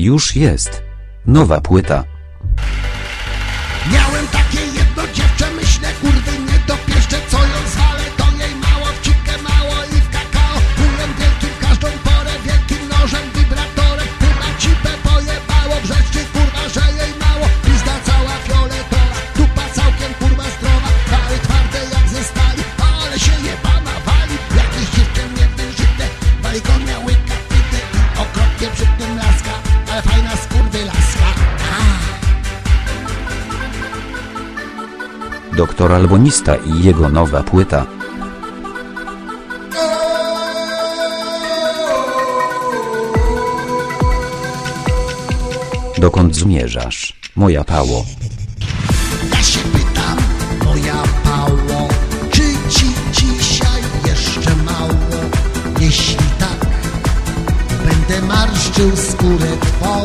Już jest. Nowa płyta. fajna skurwylaska. Doktor Albonista i jego nowa płyta. Dokąd zmierzasz, moja pało? tył skórę twą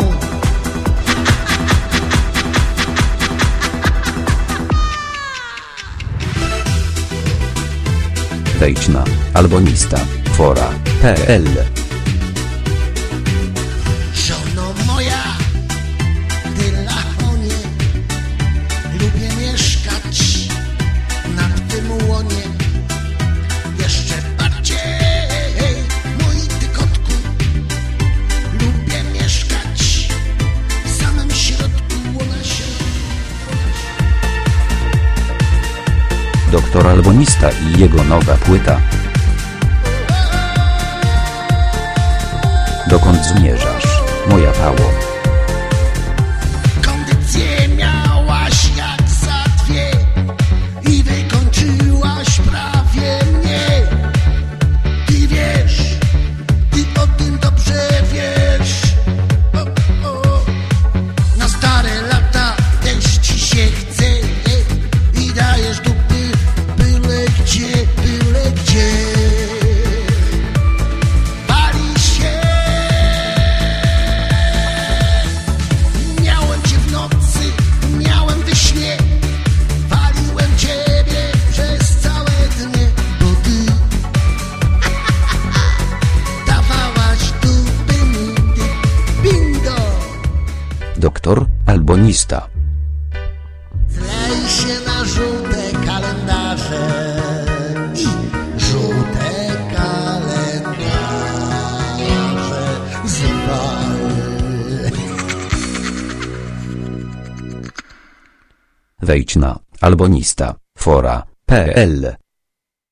Wejdź na albonista fora.pl Doktor Albonista i jego nowa płyta. Dokąd zmierzasz, moja Pało? doktor, albonista. Wlej się na żółte kalendarze i żółte kalendarze zwal. Wejdź na albonista, fora, pl.